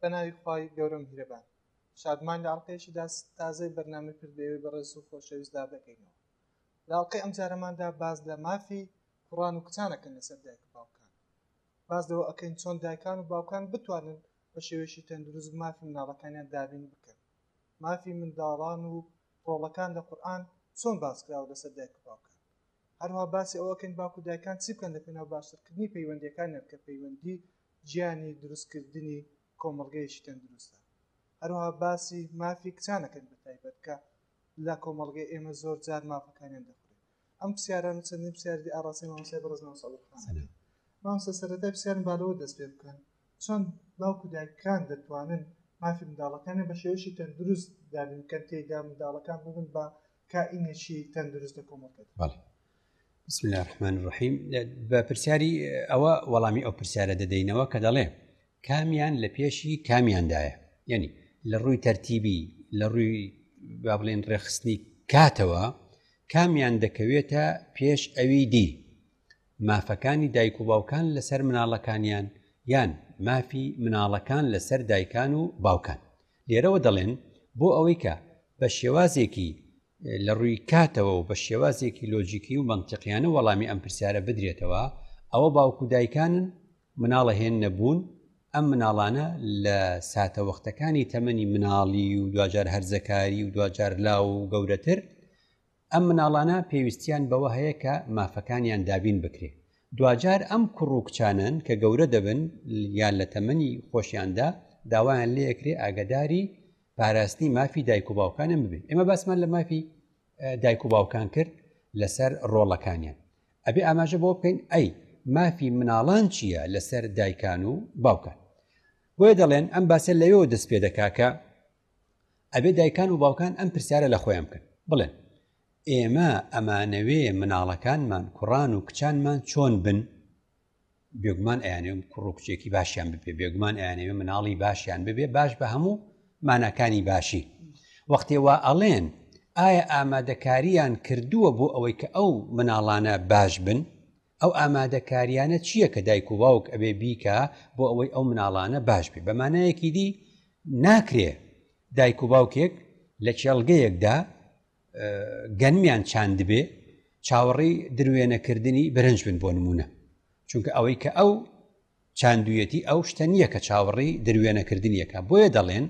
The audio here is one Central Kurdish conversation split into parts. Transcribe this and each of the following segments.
بەناوی خوای گەورە میهرەبان شادمان لە ئەڵقەیەکی دا تازەی بەرنامەی پرد بەێوەی بەڕێز و خۆشەویست دا دەکەینەوە لە ئەڵقەی ئەمجارەماندا باز لە مافی کوڕان و کچان ئەکەین لەسەر دایک و باوکان باز لەوە ئەکەین چۆن دایکان و باوکان بتوانن بە شێوەیەکی تەندروست مافی مناڵەکانیان دابین بکەن مافی منداڵان و ڕۆڵەکان لە قورئان چۆن باس کراوە لەسەر دایک و باوکان هەروها باسی ئەوەکەین باکو دایکان چی بکەن لە پێناو باشترکردنی پەیوەندیەکانیان کە پەیوەندی گیانی دروستکردنی کۆمەڵگەیەکی تەندروستە هەروەها باسی مافی کچان ئەکەن بەتایبەت کە لە کۆمەڵگەی ئێمە زۆر جار مافەکانیان دەخ ئەم پرسیاران چەندین پرسیاری ئاڕاسی مامۆستای بەڕێز مامۆستا عەبدولخان مامۆستا سەرەتای پرسیارم با لەوە دەست پێ بکەن چۆن باوک و دایکان دەتوانن مافی منداڵەکانیان بە شێوەیەکی تەندروست دابین بکەن تێیدا منداڵەکان ببن بە کائینێکی تەندروست لە کۆمەڵکەت بسم الله الرحمن الرحیم بە پرسیاری ئەوە وەڵامی ئەو پرسیارە دەدەینەوە کە دەڵێ کامیان لە پێشی کامیاندایە یعنی لە ڕووی تەرتیبی لە ڕووی با بڵێن ڕێخستنی کاتەوە کامیان دەکەوێتە پێش ئەوی دی مافەکانی دایک و باوکان لەسەر مناڵەکانیان یان مافی مناڵەکان لەسەر دایکان و باوکان لێرەوە دەڵێن بۆ ئەوەی کە بە شێوازێکی لە ڕووی کاتەوە و بە شێوازێکی لۆجیکی و مەنتیقیانە وەڵامی ئەم پرسیارە بدرێتەوە ئەوە باوکو و دایکانن مناڵە هێن نەبوون ئەم مناڵانە لە ساتە وەختەکانی تەمەنی مناڵی و دوجار هەرزەکاری و دوجار لا و گەورەتر ئەم مناڵانە پێویستیان بەوە هەیە کە مافەکانیان دابین بکرێ دواجار ئەم کوڕ و کچانەن کە گەورە دەبن یان لە تەمەنی خۆشیاندا داوایان لەکرێ ئاگداری پاراستنی مافی دایک و باوکانم ببێت ئێمە باسمان لە مافی دایک و باوکان کرد لەسەر ڕۆڵەکانیان ئەبێ ئاماژە بۆ بکەین ئەی مافی مناڵان چییە لەسەر دایکان و باوکان بۆیە دەڵێن ئەم باسە لەوێەوە دەست پێ دەکاکە ئەبێ دایکان و باوکان ئەم پرسیارە لە خۆیان بکەن بڵێن ئێمە ئەمانەوێ مناڵەکانمان کوڕان و کچانمان چۆن بن بێگومان ئەیانێ کوڕ و کچێکی باشیان ببێ بێگومان ئەیانەوێ مناڵی باشیان ببێ باش بە هەموو ماناکانی باشی وەختێ وا ئەڵێن ئایا ئامادەکاریان کردووە بۆ ئەوەی کە ئەو مناڵانە باش بن ئەو ئامادەکاریانە چییە کە دایک و باوک ئەبێ بیکا بۆ ئەوەی ئەو مناڵانە باش بێ بەمانایەکی دی ناکرێ دایک و باوکێک لە کێڵگەیەکدا گەنمیان چاند دەبێ چاوەڕی دروێنەکردنی برنج بن بۆ نمونە چونکە ئەوەی کە ئەو چاندوویەتی ئەو شتە نییە کە چاوەڕێی دروێنەکردنیەکە، بۆیە دەڵێن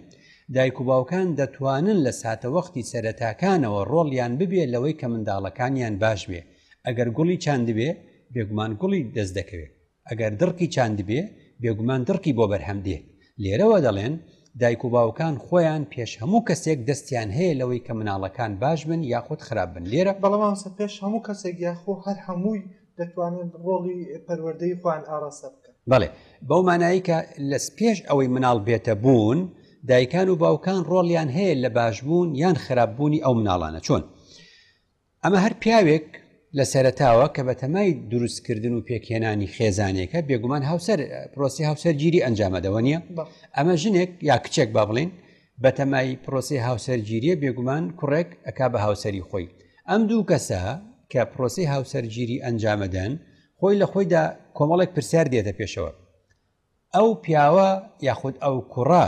دایک و باوکان دەتوانن لە ساتەوەختی سەرەتاکانەوە ڕۆڵیان ببێ لەوەی کە منداڵەکانیان باش بێ، ئەگەر گوڵی چاندبێ بێگومان گوڵی دەست دەکەوێ، ئەگەر دڕکی چاندبێ بێگومان دڕکی بۆ بەرهەم دێ، لێرەوە دەڵێن دایک و باوکان خۆیان پێش هەموو کەسێک دەستیان هەیە لەوەی کە مناڵەکان باش بن یاخود خراپ بن لێرە. بەڵێ مامۆستا پێش هەموو کەسێک یاخۆ هەر هەمووی دەتوانن ڕۆڵی پەروەردەی خۆیان ئاڕاستە بکەن. بەڵێ، بەو مانایەی کە لە پێش ئەوەی مناڵ بێتە بوون، دایکان و باوکان ڕۆڵیان هەیە لە باشبوون یان خراپبوونی ئەو مناڵانە. چۆن؟ ئەمە هەر پیاوێک لە سەرەتاوە کە بەتەمای دروستکردن و پێکهێنانی خێزانێکە، بێگومان هاوسەر پرۆسی هاوسەرگیری ئەنجامەدەوە نییە، ئەمە ژنێک یا کچێک با بڵێن بەتەمای پرۆسی هاوسەرگیریە بێگومان کوڕێک ئەک بە هاوسری خۆی ئەم دوو کەسە کە پرۆسی هاوسەرگیری ئەنجامەدەن خۆی لە خۆیدا کۆمەڵێک پرسیار دێتە پێشەوە ئەو پیاوە یاخود ئەو کوڕە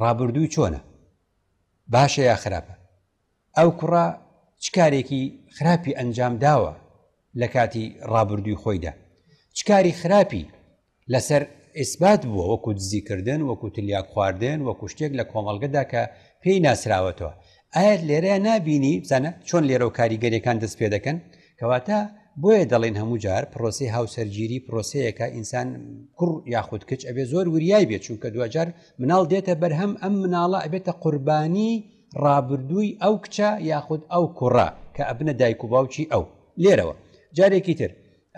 ڕابردووی چۆنە باشە یا خراپە ئەو کوڕە چ کارێکی خراپی ئەنجام داوە لە کاتی ڕابردووی خۆیدا چ کاری خراپی لەسەر ئیسبات بووە وەکو دزیکردن وەکو تلیاک خواردن وەکو شتێک لە کۆمەڵگەدا کە پێی ناسراوەتەوە ئایا لێرە نابینی بزانە چۆن لێرە و کاریگەریەکان دەست پێ دەکەن کەواتە بۆیە دەڵێن هەموو جار پرۆسی هاوسەرگیری پرۆسەیەەکە ئینسان کوڕ یاخود کچ ئەبێ زۆر وریای بێت چونکە دوجار مناڵ دێتە بەرهەم ئەم مناڵە ئەبێتە قوربانی ڕابردووی ئەو کچە یاخود ئەو کوڕە کە ئەبنە دایک و باوکی ئەو لێرەوە جارێکی تر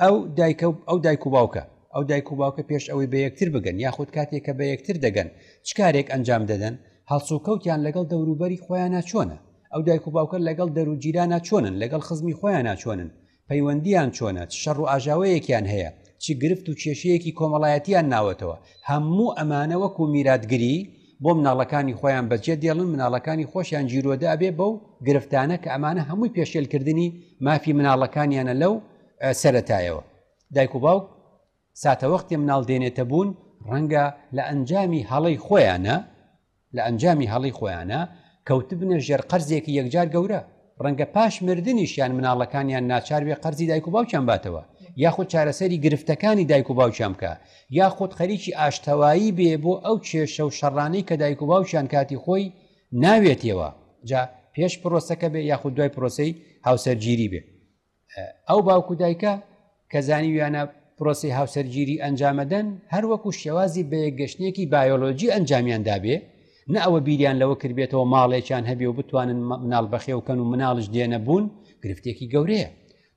ئەو دایکە و ئەو دایک و باوکە ئەو دایک و باوکە پێش ئەوەی بە یەکتر بگەن یاخود کاتێک کە بە یەکتر دەگەن چ کارێک ئەنجام دەدەن هەڵسوکەوتیان لەگەڵ دەوروبەری خۆیانە چۆنە ئەو دایک و باوکە لەگەڵ دەروجیرانە چۆنن لەگەڵ خزمی خۆیانە چۆنن پەیوەندیان چۆنە شەڕ و ئاژاوەیەکیان هەیە چی گرفت و کێشەیەکی کۆمەڵایەتیان ناوەتەوە هەموو ئەمانە وەکو میراتگری بۆ مناڵەکانی خۆیان بەجێ دێڵن مناڵەکانی خۆشیان جیرۆدە ئەبێ بەو گرفتانە کە ئەمانە هەمووی پێشێلکردنی مافی مناڵەکانیانە لەو سەتایەوە دایک و باوک ساتەوەختی مناڵ دێنێتە بوون ڕەنگە لە ئەنجامی هەڵی خۆیانە لە ئەنجامی هەڵی خۆیانە کەوتبنە ژێر قەرزێکی یەکجار گەورە ڕەنگە پاش مردنیشیان مناڵەکانیان ناچار بێ قەرزی دایک و باوکیان باتەوە یاخود چارەسەری گرفتەکانی دایک و باوکیان بکە یاخود خەریکی ئاشتەوایی بێ بۆ ئەو کێشە و شەڕانەی کە دایک و باوکیان کاتی خۆی ناوێتەوە جا پێش پرۆسەکە بێ یاخود دوای پرۆسی هاوسەرگیری بێ ئەو باوک و دایکە کە زانیویانە پرۆسی هاوسەرگیری ئەنجامەدەن هەروەکو شێوازی بەیەکگەشتێکی بایۆلۆجی ئەنجامیان دابێ نە ئەوە بیریان لەوە کردبێتەوە ماڵێکیان هەبێ و بتوانن مناڵ بەخێوکەن و مناڵش دێنە بوون گرفتێکی گەورەیە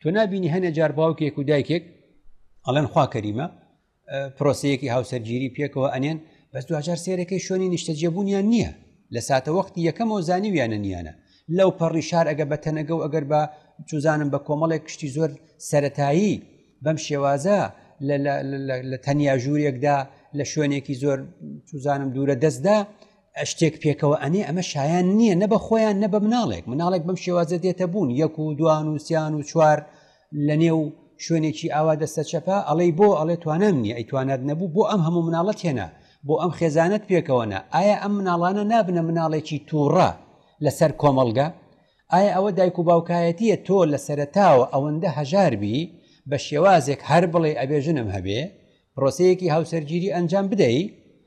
تۆ نبینی هەنێ جار باوکێک و دایکێک ئەڵەن خوا کەریمە پرۆسەیەکی هاوسەرگیری پێکەوە ئەنێن بەس دوجار سێرەکەی شوێنی نیشتەجێبوونیان نییە لە ساتە وەختی یەکەمەوە زانیویانە نیانە لەو پەڕی شار ئەگە بە تەنەگە و ئەگەر بە چوزانم بە کۆمەڵێک کشتی زۆر سەتایی بەم شێوازە لە تەنیا ژوورێکدا لە شوێنێکی زۆر چوزانم دوورە دەستدا شتێک پێکەوە ئەنێ ئەمە شایان نییە نە بە خۆیان نە بە مناڵێک مناڵێک بەم شێوازە دێتە بوون یەک و دوان و سیان و چوار لە نێو شوێنێکی ئاوا دەستە چەپە ئەڵێی بۆ ئەڵێ توانام نیە ئەی توانات نەبوو بۆ ئەم هەموو مناڵەت هێنا بۆ ئەم خێزانت پێکەوەنا ئایا ئەم مناڵانە نابنە مناڵێکی تووڕە لەسەر کۆمەڵگە ئایا ئەوە دایک و باوکایەتیە تۆ لە سەرتاوە ئەوەندە هەژاربی بە شێوازێک هەر بڵێ ئەبێ ژنم هەبێ پرۆسەیەکی هاوسەرگیری ئەنجام بدەی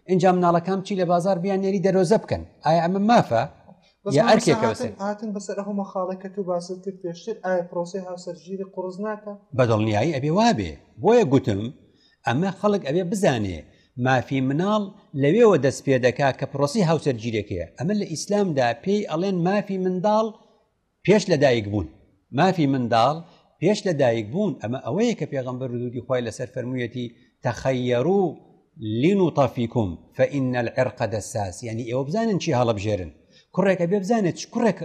ئەنجام ناڵەکان چی لە بازار بیان نێری دەرۆزە بکەن ئایا ئەمە مافە هاتن بەسەر هەمە خاڵێکە تو باست کرد پێشتر ئایا پرۆسی هاوسەرگیری قڕز ناکە بەدڵنیایی ئەبێ وابێ بۆیە گوتم ئەمە خەڵک ئەبێ بزانێ مافی مناڵ لەوێوە دەست پێ دەکا کە پرۆسی هاوسەرگیرێکەیە ئەمە لە ئیسلامدا پێی ئەڵێن مافی منداڵ پێش لە دایک بوون، مافی منداڵ پێش لە دایک بوون، ئەمە ئەوەیە کە پێغەمبەر درودی خوای لەسەر فەرموویەتی، تخیرو لنطفکم فان العرق دساس، یانی ئێوە بزانن چی هەڵەبژێرن، کوڕێک ئەبێ بزانێت چ کوڕێک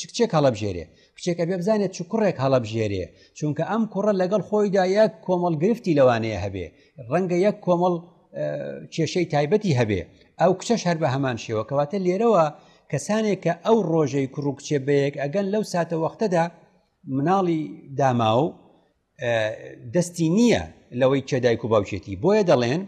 چ کچێک هەڵەبژێرێ، کچێک ئەبێ بزانێت چ کوڕێک هەڵەبژێرێ، چونکە ئەم کوڕە لەگەڵ خۆیدا یەک کۆمەڵ گرفتی لەوانەیە هەبێ، ڕەنگە یەک کۆمەڵ کێشەی تایبەتی هەبێ، ئەو کچەش هەر بە هەمان شێوە، کەواتە لێرەوە کەسانێک کە ئەو ڕۆژەی کوڕ و کچێ بەیەک ئەگەن لەو ساتە وەختەدا مناڵی داماو دەستی نییە لەوەی چێ دایک و باوچێتی بۆیە دەڵێن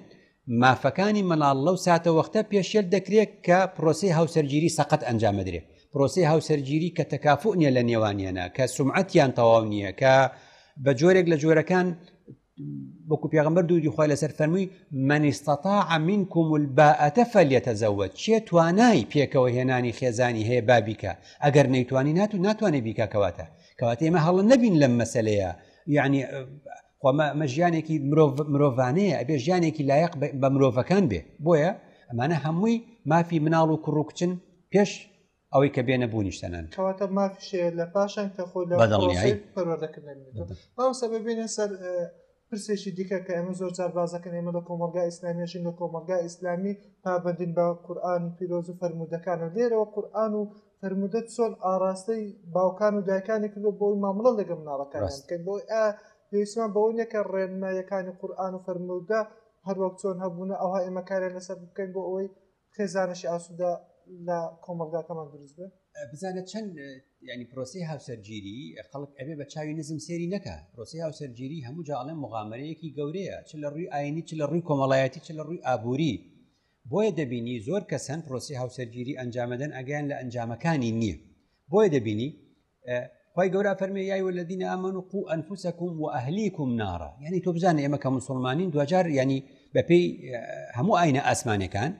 مافەکانی مناڵ لەو ساتە وەختە پێشێل دەکرێت کە پرۆسی هاوسەرگیری سەقەت ئەنجامەدرێت پرۆسی هاوسەرگیری کە تەکافو نیە لە نێوانیانە کە سومعەتیان تەواو نییە کە بە جۆرێک لە جۆرەکان وەکو پێغمبەر دوودی خۆی لەسەر فەرمووی مەنیستەتاع منکم الباەتە فەلیەتەزەوە چێ توانای پێکەوە هێنانی خێزانی هەیە بابیکە ئەگەر نەیتوانی نات و ناتوانێت بیکە کەواتە کەواتە ئێمە هەڵە نەبین لەم مەسلەیە یعنی خۆمە ژیانێکی مرۆڤانەیە ئەبێ ژیانێکی لایەق بە مرۆڤەکان بێ بۆیە ئەمانە هەمووی مافی مناڵ و کوڕ و کچن پێش ئەوەی کە بێنە بوونیش تەنان کەواتە مافیشەیە لە پاشان کە خۆی لە بەدڵنیایی پەروەردەکردن بەم سەبە بێنە سەر پرسێکی دیکە کە ئەمە زۆر جار بازەکەن ئێمە لە کۆمەلگا ئیسلامیشین لە کۆمەلگا ئیسلامی پابندین بە قورآان و پیرۆز و فەرمودەکان و لێرەوە قورآان و فەرمودە چۆن ئاراستەی باوکان و دایکانی کردو بۆی مامڵە لەگە مناڵەکان کە بۆ پێویستمان بەوە نیە کە ڕێنمایەکانی قورآان و فەرمودە هەروەک چۆن هەبوونە ئەوها ئێمەکارێن لەسەر بکەین بۆ ئەوەی خێزانێکی ئاسوودە لە کۆمەڵگاکەمان دروست بێت بزانە چەند ینی پرۆسی هاوسەرگیری خەڵک ئەبێ بە چاوی نزم سێری نەکە پرۆسی هاوسەرگیری هەموو جاڵێن مغامرەیەکی گەورەیە چ لە ڕووی ئاینی چ لە ڕووی کۆمەڵایەتی چ لە ڕووی ئابووری بۆیە دەبینی زۆر کەسەن پرۆسی هاوسەرگیری ئەنجامەدەن ئەگەیان لە ئەنجامەکانی نییە بۆیە دەبینی خی گەورە فەرمی یای والذینە ئەمن و قو ئەنفوسەکم و ئەهلیکم ناڕە ینی تۆ بزانە ئێمە کە مسلمانین دوجار ینی بەپێی هەموو ئاینە ئاسمانەکان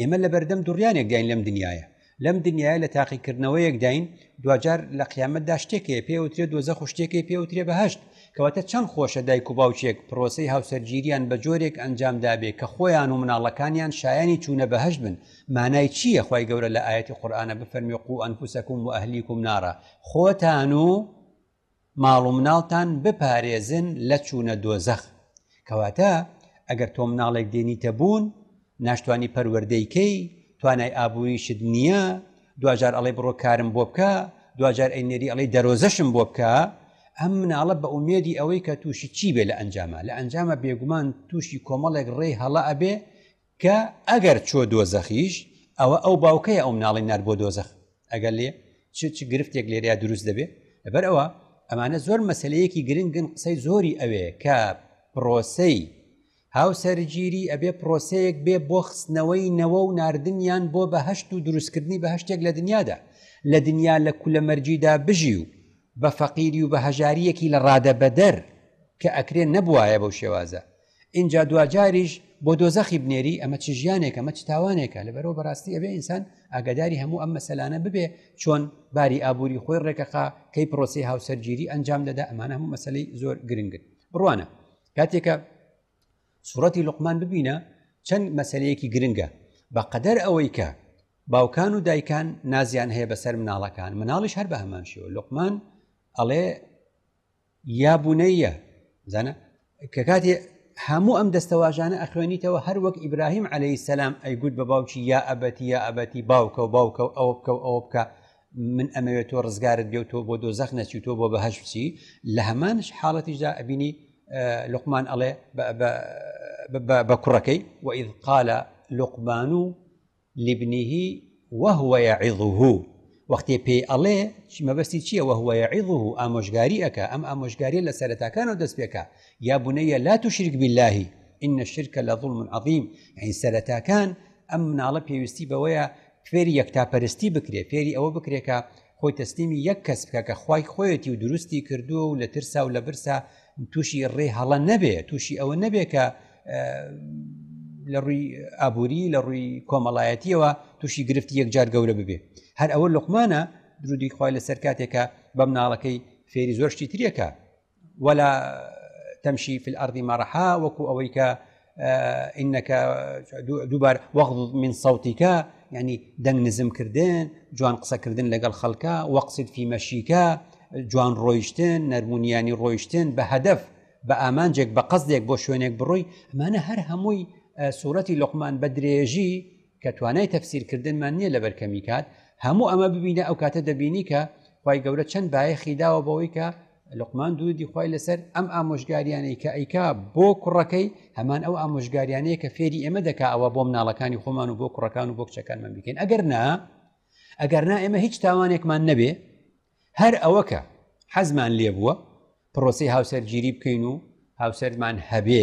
ئێمە لە بەردەم دوڕیانێک داین لەم دنیاە لەم دنیاە لە تاقیکردنەوەیەک داین دوجار لە قیامەتدا شتێکەیە پێوترێ دۆزە خو شتێکی پێوترێ بەهشت کەواتە چەند خۆشە دایک و باوچێک پرۆسی هاوسەرگیریان بە جۆرێک ئەنجامدابێ کە خۆیان و مناڵەکانیان شایانی چوونە بەهشت بن مانای چییە خوای گەورە لە ئایەتی قورئانە بفەرمی قو انفسکم و اهلیکم نارا خۆتان و ماڵ و مناڵتان بپارێزن لە چوونە دۆزەخ کەواتە ئەگەر تۆ مناڵێک دێنیتە بوون ناشتوانی پەروەردەیکەی توانای ئابووریشت نییە دواجار ئەڵێ بڕۆ کارم بۆ بکە دواجار ئەینێری ئەڵی دەرۆزەشم بۆ بکە ئەم مناڵە بە ئومێدی ئەوەی کە تووشی چی بێ لە ئەنجامە لە ئەنجامە بێگومان تووشی کۆمەڵێک ڕێی هەڵە ئەبێ کە ئەگەر چۆ دۆزەخیش ئەوە ئەو باوکەیە ئەو مناڵی نار بۆ دۆزەخ ئەگەر لێ چ چ گرفتێک لێرەیە دروست دەبێ لەبەر ئەوە ئەمانە زۆر مەسلەیەکی گرنگن قسەی زۆری ئەوێ کە پرۆسەی هاوسەرگیری ئەبێ پرۆسەیەک بێ بۆ خستنەوەی نەوە و نردنیان بۆ بەهشت و دروستکردنی بە هەشتێک لە دنیادا لە دنیا لە کولە مەرجیدا بژی و بە فەقیری و بە هەژاریەکی لە ڕادە بەدەر کە ئەکرێ نەبواە بەو شێوازە ئینجا دواجاریش بۆ دۆزەخی بنێری ئەمە چ ژیانێک ئەمە چ تاوانێکە لەبەرەوە بەڕاستی ئەبێ ئینسان ئاگاداری هەموو ئەم مەسەلانە ببێ چۆن باری ئابووری خۆی ڕێکەخا کەی پرۆسی هاوسەرگیری ئەنجام دەدا ئەمانە هەموو مەسلەی زۆر گرنگن بڕوانە کاتێکە سوڕەتی لقمان ببینە چەند مەسلەیەکی گرنگە بە قەدەر ئەوەی کە باوکان و دایکان نازیان هەیە بەسەر مناڵەکان مناڵیش هەر بە هەمان شێوە لقمان ئەڵێ یا بونەیە زانە کە کاتێ هەموو ئەم دەستەواژانە ئەخوێنیتەوە هەر وەک ئیبراهیم عليهەی سەسلام ئەیگوت بە باوکی یا ئەبەتی یا ئەبەتی باوکە و باوکە و ئەوە بکە و ئەوە بکە من ئەمەوێت تۆ ڕزگارت بێ و تۆ بۆ دۆ زەخ نەچی تۆ بۆ بەهش بچی لە هەمانش حاڵەتیشدا ئەبینی لقمان ئەڵێ بە کوڕەکەی وئید قالە لقمان و لابنه وهو یعظه، وەختێ پێی ئەڵێ مەبەستی چیە وهو یعظه ئامۆژگاری ئەکا ئەم ئامۆژگاریە لە سەرەتاکانەوە دەست پێکا یا بنی لا تشرک باللە ان الشرک لظلم عظیم یەعنی سەرەتاکان ئەم مناڵە پێویستی بەوەیە فێری یەکتاپەرستی بکرێ فێری ئەوە بکرێ کە خۆی تەسلیمی یەک کەس بکە کە خوای خۆیەتی و دروستی کردووە و لە ترسا و لە برسا تووشی ڕێ هەڵە نەبێ تووشی ئەوە نەبێ کە لە ڕووی ئابووری لە ڕووی کۆمەڵایەتیەوە تووشی گرفتی یەکجار گەورە ببێ هەر ئەوە لقمانە درودی خخوای لەسەر کاتێکە بەم ناڵەکەی فێری زۆر شتی ترێکە ولا تمشی في الأرض مرحا وەکو ئەوەی کە ئینەکە دووبار وەغض من سەوتیکە ینی دەنگ نزم کردن جوان قسەکردن لەگەڵ خەڵکە وەقسید فیمەشیکە جوان ڕۆیشتن نەرمونیانی ڕۆیشتن بە هەدەف بە ئامانجێک بە قەزێک بۆ شوێنێک بڕۆی ئەمانە هەر هەمووی سوورەتی لقمان بە درێژی کە توانای تەفسیر کردنمان نییە لەبەر کەمی کات هەموو ئەمە ببینە ئەو کاتە دەبینی کە خی گەورە چەند بایەخی داوە بەوەی کە لقمان دوودی خی لەسەر ئەم ئامۆژگاریانەی کە ئەیکا بۆ کوڕەکەی هەمان ئەو ئامۆژگاریانەیە کە فێری ئێمە دەکا ئەوە بۆ مناڵەکانی خۆمان و بۆ کوڕەکان و بۆ کچەکانمان بکەین ئەگەر نا ئەگەر نا ئێمە هیچ تاوانێکمان نەبێ هەر ئەوە کە حەزمان لێ بووە پرۆسی هاوسەرگیری بکەین و هاوسەرمان هەبێ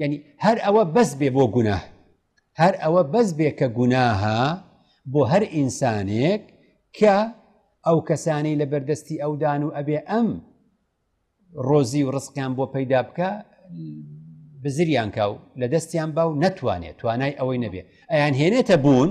یعنی هەر ئەوە بەس بێ بۆ گوناه هەر ئەوە بەس بێ کە گوناها بۆ هەر ئینسانێک کە ئەو کەسانی لە بەردەستی ئەودان و ئەبێ ئەم ڕۆزی و ڕستکان بۆ پەیدا بکە بزریان کا و لە دەستیان با و نەتوانێت توانای ئەوەی نەبێ ئەیان هێنێتە بوون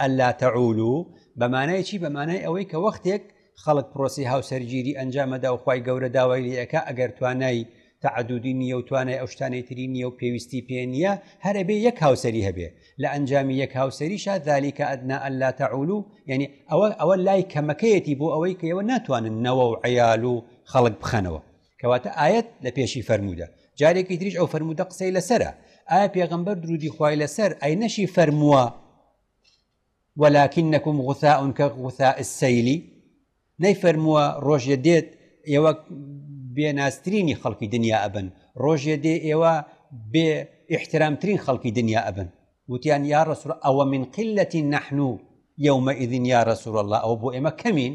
ئەللا تەعولو بە مانای چی بە مانای ئەوەی کە وەختێک خەڵک پرۆسی هاوسەرگیری ئەنجامەدا و خوای گەورە داوای لێ ئەکا ئەگەر توانای تەعدودی نییە و توانای ئەو شتانەی تری نییە و پێویستی پێ نییە هەرە بێ یەک هاوسری هەبێ لە ئەنجامی یەک هاوسریشە ذلیکە ئەدنا ئەللا تەعول و یعنی ئەوە ئەوە لای کەمەکەیەتی بۆ ئەوەی کەەوە ناتوانن نەوە و عیال و خەڵک بخەنەوە کەواتە ئاەت لە پێشی فەرموودە جارێکی تریش ئەو فەرموودە قسەی لەسرە ئایا پێغمبەر درودی خی لەسەر ئەی نەشی فەرمووە وەلاکین نەکوم غوسا ئەون کە غوسا سەیلی نەی فەرمووە ڕۆژێ دێت ئێوە بێناسترینی خەڵکی دنیا ئەبن ڕۆژێ دێ ئێوە بێ احترامترین خەڵکی دنیا ئەبن وتیان یا ڕسوور ئەوە من قلەتی نەحن و یومە ئیدین یا ڕسوور الله ئەو بۆ ئێمە کەمین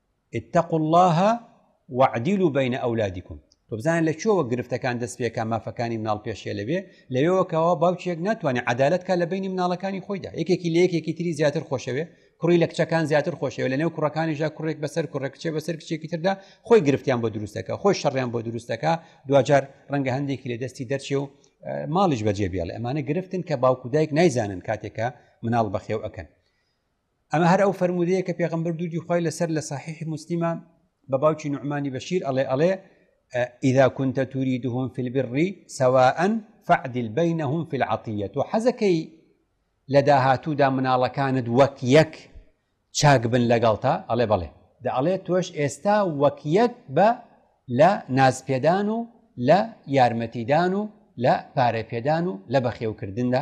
اتقوا اللە وعدیلو بین ئەولادیکم تۆ بزانە لە چۆوە گرفتەکان دەست پێکا مافەکانی مناڵ پێشێ لەبێ لەوێوەکەەوە باوکێک ناتوانێت عدالەتکە لە بینی مناڵەکانی خۆیدا یەکێکی لە یەکێکی تری زیاتر خۆشەوێ کوڕی لە کچەکان زیاتر خۆشەوە لە نێو کوڕەکانیشدا کوڕێک بەسەر کوڕە کچێ بەسەر کچێکی تردا خۆی گرفتیان بۆ دروستەکە خۆی شەڕیان بۆ دروستەکە دوجار ڕەنگە هەندێکی لە دەستی دەرچێ و ماڵیش بەجێ بێڵێ ئەمانە گرفتن کە باوکودایک نایزانن کاتێکە مناڵ بەخێو ئەەکەن ئەمە هەر ئەو فەرمودەیە کە پێغمبەر دوودی خۆی لەسەر لە صحیحی مسللیمە بە باوکی نوعمانی بەشیر ئەڵێ ئەڵێ ئیدا کونتە تووری دوهم فیلبڕی سەواەن فعدل بینهم في العطیە تۆ حەزەکەی لە داهاتوودا مناڵەکانت وەک یەک چاک بن لەگەڵتا ئەڵێ بەڵێ دە ئەڵێ تۆش ئێستا وەک یەک بە لە نازپێدان و لە یارمەتیدان و لە پارەپێدان و لە بەخێوکردندا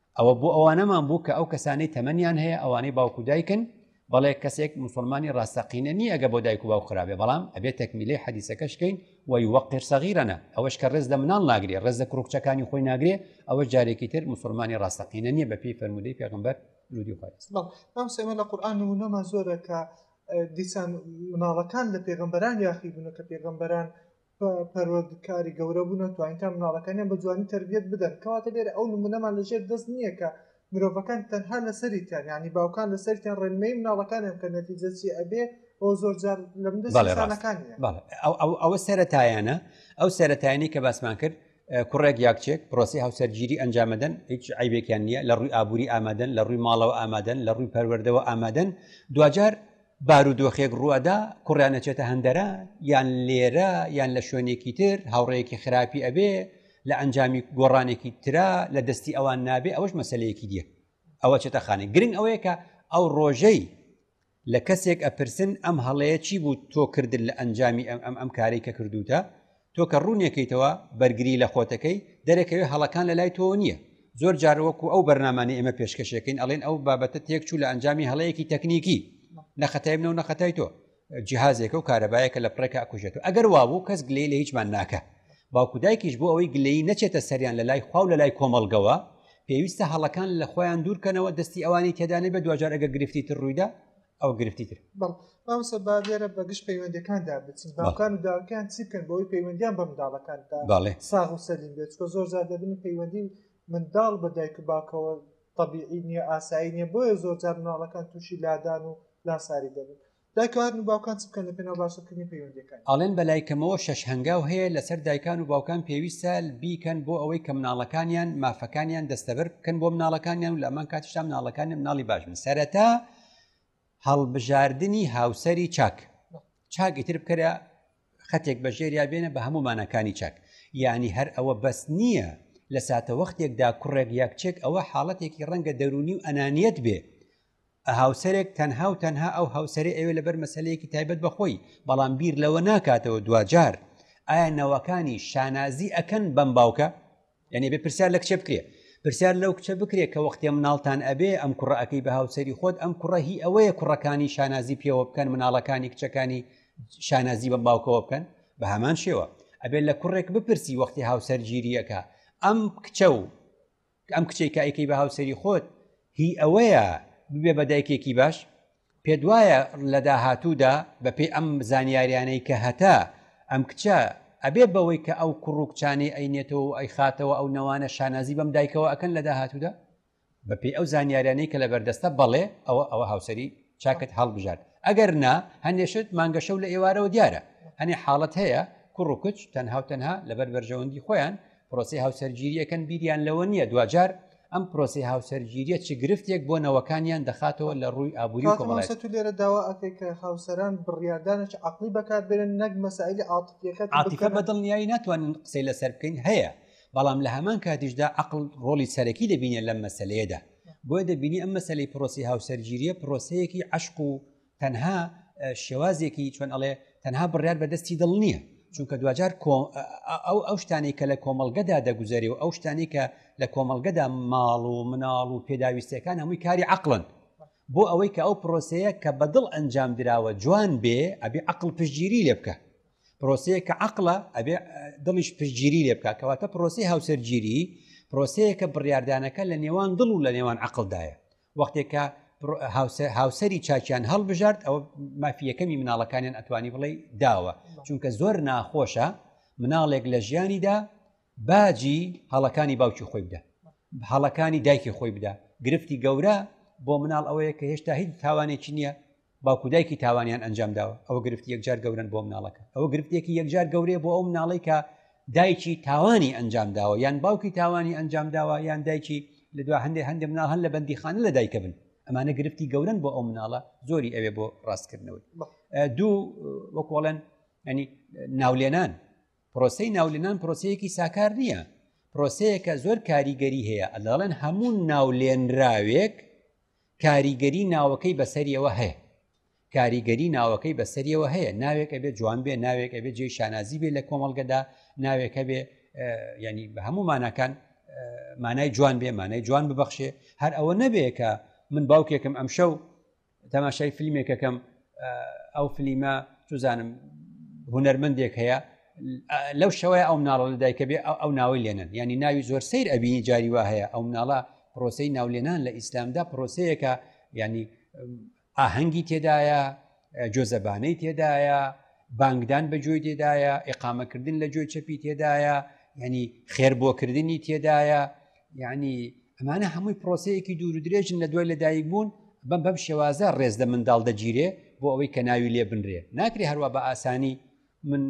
ئەوە بۆ ئەوانەمان بوو کە ئەو کەسانەی تەمەنیان هەیە ئەوانەی باوک و دایکن بەڵێ کەسێک مسلمانی ڕاستەقینە نییە ئەگە بۆ دایک و باو خراپێ بەڵام ئەبێت تەکمیلەی حەدیسەکەشکەین وی وەق قرسەغیرەنە ئەوەش کە ڕێز لە مناڵ ناگرێ ڕێز لە کوڕکچەکانی خۆی ناگرێ ئەوە جارێکی تر مسلمانی ڕاستەقینە نییە بە پێی فەرمودەی پێغمبەر درودی خواست بەم سێمە لە قورآان نمونەمان زۆرە کە دیسان مناڵەکان لە پێغمبەران یاخی بوون کە پێغمبەران پەروەردکاری گەورە بوو نەتوانین تا مناڵەکانیان بە جوانی تربیت بدەن کەواتە لێرە ئەو نمونەمان لە ژێر دەست نییە کە مرۆڤەکان تەنها لەسەریتیان ینی باوکان لەسەرتیان ڕێنمەی مناڵەکانیان کە نەتیجە چی ئەبێ ئەو زۆر جار لە مندەکان ئەوە سەرەتایەنە ئەو سەرەتایانی کە باسمان کرد کوڕێک یاکچێک پرۆسی هاوسەرگیری ئەنجامەدەن هیچ عیبێکیان نییە لە ڕووی ئابووری ئامادەن لە ڕووی ماڵەوە ئامادەن لە ڕووی پەروەردەوە ئامادەن دوجار بارودۆخێک ڕووئەدا کوڕیان ئەچێتە هەندەرە یان لێرە یان لە شوێنێکی تر هاوڕەیەکی خراپی ئەبێ لە ئەنجامی گۆڕانێکی ترا لە دەستی ئەوان نابێ ئەوەش مەسلەیەکی دیە ئەوە چێتە خانە گرنگ ئەوەیە کە ئەو ڕۆژەی لە کەسێک ئەپرسن ئەم هەڵەیە چی بوو تۆ کردن لە ئەنجامی ئەم ئەم ئەم کارێک کە کردوتە تۆ کە ڕوونیەکەیتەوە بەرگری لە خۆتەکەی دەرەکەوێ هەڵەکان لە لای تۆ نییە زۆر جارەوەکو ئەو بەرنمانانی ئێمە پێشکەشەکەین ئەڵێن ئەو بابەتە تێکچوو لە ئەنجامی هەڵەیەکی تەکنیکی نەخەتای منەوە نەخەتای تۆ جیهازێکە و کارەبایەکە لە پڕێکە ئەکوژێت و ئەگەر وابوو کەس گلەی لە هیچمان ناکە باوکو دایکیش بۆ ئەوەی گلەی نەچێتە سەریان لە لای خوا و لە لای کۆمەڵگەوە پێویستە هەڵەکان لە خۆیان دوورکەنەوە دەستی ئەوانی تێدانێ بە دوجار ئەگە گرفتی تر ڕوویدا ئەو گرفتی تر بەڵ مامۆستا با لێرە بە گشت پەیوەندەکاندا بچین باوکان و داوکان چی بکەن بۆی پەیوەندیان بە منداڵەکاندا باڵێ ساغ و سەلیم بێت چکە زۆر زار دەبینی پەیوەندی منداڵ بە دایک و باکەوە طبیعی نییە ئاسایی نییە بۆیە زۆر جار مناڵەکان تووشی لادان و لاساری دەبن دایکان و باوکان چ بکەن لە پێناو باشەکردنی پەیوەندەکان ئەڵێن بەلایکەمەوە شش هەنگاو هەیە لەسەر دایکان و باوکان پێویستە بیکەن بۆ ئەوەی کە مناڵەکانیان مافەکانیان دەستەبەر بکەن بۆ مناڵەکانیان و لە ئەمان کاتیشتا مناڵەکانیان مناڵی باشن سەرەتا هەڵبژاردنی هاوسەری چاک چاک ئیتر بکەرە خەتێک بە ژێریا بێنە بە هەموو مانەکانی چاک یعنی هەر ئەوە بەس نییە لە ساتە وەختێکدا کوڕێک یاکچێک ئەوە حاڵەتێکی ڕەنگە دەرونی و ئەنانیت بێ هاوسەرێک تەنها و تەنها ئەو هاوسری ئەوێ لەبەر مەسلەیەکی تایبەت بەخۆی بەڵام بیر لەوە ناکاتەوە دواجار ئایا نەوەکانی شانازی ئەکەن بەم باوکە یعنی بێ پرسیار لە کچێ بکرێ پرسیار لەو کچە بکرێ کە وەختێ مناڵتان ئەبێ ئەم کوڕەکەی بە هاوسری خۆت ئەم کوڕە هی ئەوەیە کوڕەکانی شانازی پێوە بکەن مناڵەکانی کچەکانی شانازی بە باوکەوە بکەن بە هەمان شێوە ئەبێت لە کوڕێک بپرسی وەختی هاوسەرگیریەکە ئەم کچە و ئەم کچێکایکەی بە هاوسری خۆت هی ئەوەیە ببێ بە دایکێکی باش پێتوایە لە داهاتوودا بە پێی ئەم زانیاریانەی کە هەتە ئەم کچە ئەبێ بەوەی کە ئەو کوڕ و کچانەی ئەینێتەوە و ئەی خاتەوە ئەو نەوانە شانازی بەم دایکەوە ئەکەن لە داهاتوودا بە پێی ئەو زانیاریانەی کە لە بەردەستە بەڵێ ئەوە ئەوە هاوسری چاکت هەڵبژارد ئەگەر نا هەنێشت مانگەشە و لە ئێوارەوە دیارە هەنێ حاڵەت هەیە کوڕ و کچ تەنها و تەنها لەبەر بەرژەوەندی خۆیان پرۆسی هاوسەرگیریەکەن بیریان لەوە نییە دواجار ئەم پرۆسی هاوسەرگیریە چ گرفتێک بۆ نەوەکانیان دەخاتەوە لە ڕووی ئابووری کۆمەڵەت لێرە داوا ئەکەی کە هاوسەران بڕیاردانێک عقلی بەکار بێنن نەک مەسایلی عاتفەکە عاتیکە بە دڵنیایی ناتوانن قسەی لەسەر بکەین هەیە بەڵام لە هەمان کاتیشدا عقل ڕۆڵی سەرەکی دەبینێت لەم مەسلەیەدا بۆیە دەبینی ئەم مەسلەی پرۆسی هاوسەرگیریە پرۆسەیەکی عشق و تەنها شێوازێکی چۆن ئەڵێ تەنها بڕیار بە دەستی دڵ نییە چونکە دوجار ئەو ئەو شتانی کە لە کۆمەلگەدا دەگوزاری و ئەو شتانی کە لە کۆمەلگەدا ماڵ و مناڵ و پێداویستەکان هەمووی کاری عقلن بۆ ئەوەی کە ئەو پرۆسەیە کە بەدڵ ئەنجام دراوە جوان بێ ئەبێ عقل پشتگیری لێ بکە پرۆسەیە کە عقلە ئەبێ دڵیش پشتگیری لێ بکە کەواتە پرۆسی هاوسەرگیری پرۆسەیە کە بڕاردانەکە لە نێوان دڵ و لە نێوان عقلدایە وەختێک کە هاوسەری چاکیان هەڵبژارد ئەوە مافیەکەمی مناڵەکانیان ئەتوانی بڵێ داوە چونکە زۆر ناخۆشە مناڵێک لە ژیانیدا باجی هەڵەکانی باوکی خۆی بدە هەڵەکانی دایکی خۆی بدە گرفتی گەورە بۆ مناڵ ئەوەیە کە هێشتا هیچ تاوانێکی نییە باوکو دایکی تاوانیان ئەنجام داوە ئەوە گرفتی یەکجار گەورن بۆ مناڵەکە ئەوە گرفتێکی یەکجار گەورەیە بۆ ئەو مناڵی کە دایکی تاوانی ئەنجام داوە یان باوکی تاوانی ئەنجام داوە یان دایکی لە دو هەندێ هەندێ مناڵ هەن لە بەندیخانە لە دایکە بن ئەمانە گرفتی گەورن بۆ ئەو مناڵە زۆری ئەوێ بۆ ڕاستکردنەوەی دوو وەکۆڵێن ئەنی ناولێنان پرۆسی ناولێنان پرۆسەیەکی ساکار نییە پرۆسەیەکە زۆر کاریگەری هەیە ئەداڵێن هەموو ناولێنراوێک کاریگەری ناوەکەی بەسەریەوە هەیە کاریگەری ناوەکەی بەسەریەوە هەیە ناوێک ئەبێ جوان بێ ناوێک ئەبێ جێ شانازی بێ لە کۆمەڵگەدا ناوێک هەبێ ینی بە هەموو ماناکان مانای جوان بێ مانای جوان ببەخشێ هەر ئەوە نەبێ کە من باوکێکم ئەم شەو تەماشای فیلمێکەکەم ئەو فلیمە توزانم هوەرمەندێک هەیە لەو شەوەیە ئەو مناڵە لە دایکە بێ ئەو ناوەی لێنن ینی ناوی زۆر سیر ئەبینی جاری وا هەیە ئەو مناڵە پرۆسی ناولێنان لە ئیسلامدا پرۆسەیەکە ینی ئاهەنگی تێدایە جۆزەبانەی تێدایە بانگدان بە جۆی تێدایە ئقامەکردن لە جۆی چەپی تێدایە ینی خێر بۆکردنی تێدایە یعنی ئەمانە هەمووی پرۆسەیەکی دوور و درێژن لە دوای لەدایک بوون بەم بەم شێوازە ڕێز لە منداڵ دەگیرێ بۆ ئەوەی کە ناوی لێ بنرێ ناکرێ هەروە بە ئاسانی من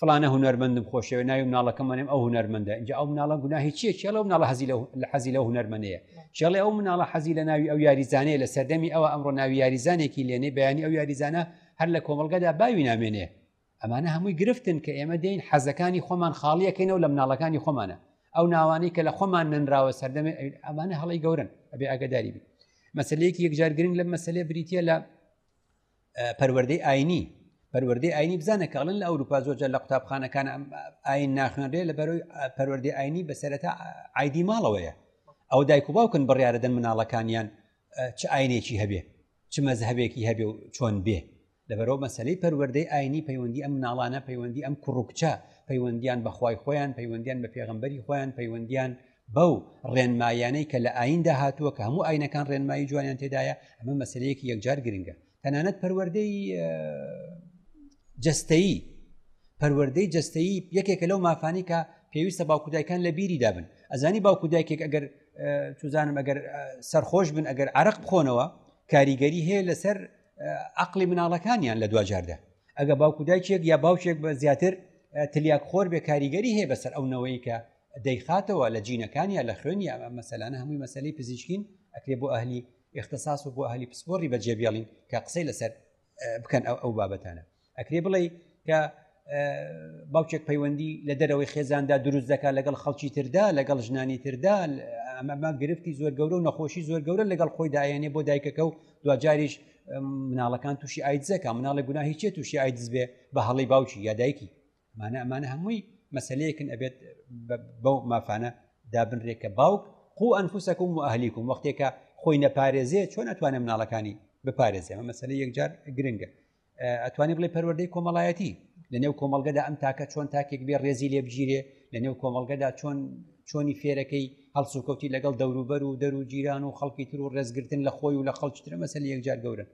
فلانە هوەرمەندم خۆشەوە ناوی مناڵەکە منێم ئەو هوەرمەندە اینجا ئەو مناڵە گوناهی چیە چێڵە و مناڵە حەزی لە حەزی لە هوەرمەنەیە چێڵێ ئەو مناڵە حەزی لە ناوی ئەو یاریزانەیە لە سەردەمی ئەوە ئەمڕۆ ناوی یاریزانێکی لێنێ بەیانی ئەو یاریزانە هەر لە کۆمەلگەدا باوی نامێنێ ئەمانە هەمووی گرفتن کە ئێمە دێین حەزەکانی خۆمان خاڵیەکەینەوە لە مناڵەکانی خۆمانە ئەو ناوانەی کە لە خۆمان نەنراوە سەردەمێ ئەمانە هەڵی گەورن ئەبێ ئاگداری بی مەسلەیەکی یەکجار گرنگ لە مەسلێ بریتە لە پەروەردەی ئاینی پەروەردەی ئاینی بزانە کاڵن لە ئەوروپا زۆجە لە قوتابخانەکان ئاین ناخوێنرێ لە بەرەوەی پەروەردەی ئاینی بەسەرەتا ئایدی ماڵەوەیە ئەو دایک و باوکن بڕیاە دەن مناڵەکانیان چ ئاینێکی هەبێ چ مەزهبێکی هەبێ و چۆن بێ لەبەرەوە مەسلەی پەروەردەی ئاینی پەیوەندی ئەم مناڵانە پەیوەندی ئەم کوڕکچە پەیوەندیان بەخوای خۆیان پەیوەندیان بە پێغمبەری خۆیان پەیوەندیان بەو ڕێنمایانەی کە لە ئایندا هاتووە کە هەموو ئاینەکان ڕێنمایی جوانیان تێدایە ئەمە مەسلەیەکی یەکجار گرنگە تەنانەت پەروەەردەی جستەیی پەروەەردەی جستەیی یەکێکە لەو مافانی کە پێویستە باوکودایکان لە بیری دابن ئەزانی باوکودایکێک ئەگەر توزانم ئەگەر سەرخۆش بن ئەگەر عرق بخۆنەوە کاریگەری هەیە لەسەر عقلی مناڵەکانیان لە دواجاردا ئەگە باوکودایکێک یا باوکێک بە زیاتر تلیاک خۆر بێ کاریگەری هەیە بەسەر ئەو نەوەیکە دەیخاتەوە لە جینەکانیا لە خوێنی ئەم مەسەلانە هەمووی مەسلی پزیشکین ئەکرێ بۆ ئەهلی اختصاص و بۆ ئەهلی پسپۆری بە جێبیێڵین کە قسەی لەسەر بکەن ئەو ئەو بابەتانە ئەکرێ بڵێ کە باوکێک پەیوەندی لە دەرەوەی خێزاندا دروست دەکا لەگەڵ خەڵکی تردا لەگەڵ ژنانی تردا ئەمەما گرفتی زۆر گەورە و نەخۆشی زۆر گەورە لەگەڵ خۆی داەنێ بۆ دایکەکە و دواجاریش مناڵەکان تووشی ئایدزەکە مناڵی گوناهی چێت تووشی ئایدز بێ بە هەڵی باوکی یادایکی مانە ئەمانە هەمووی مەسلەیەکن ئەبێت بەو مافانە دابنرێت کە باوک قو ئەنفوسەکم و ئەهلیکم وەختێکە خۆی نەپارێزێ چۆن ئەتوانێت مناڵەکانی بپارێزێ ئەمە مەسلە یەکجار گرنگە ئەتوانێت بڵێ پەروەردەی کۆمەڵایەتی لە نێو کۆمەلگەدا ئەم تاکە چۆن تاکێک بێ ڕێزی لێ بگیرێ لە نێو کۆمەلگەدا چۆن چۆنی فێرەکەی هەڵسوکەوتی لەگەڵ دەوروبەر و دەرو جیران و خەڵکی تر و ڕێزگرتن لە خۆی و لە خەڵکیترە مەسەل یەکجار گەورە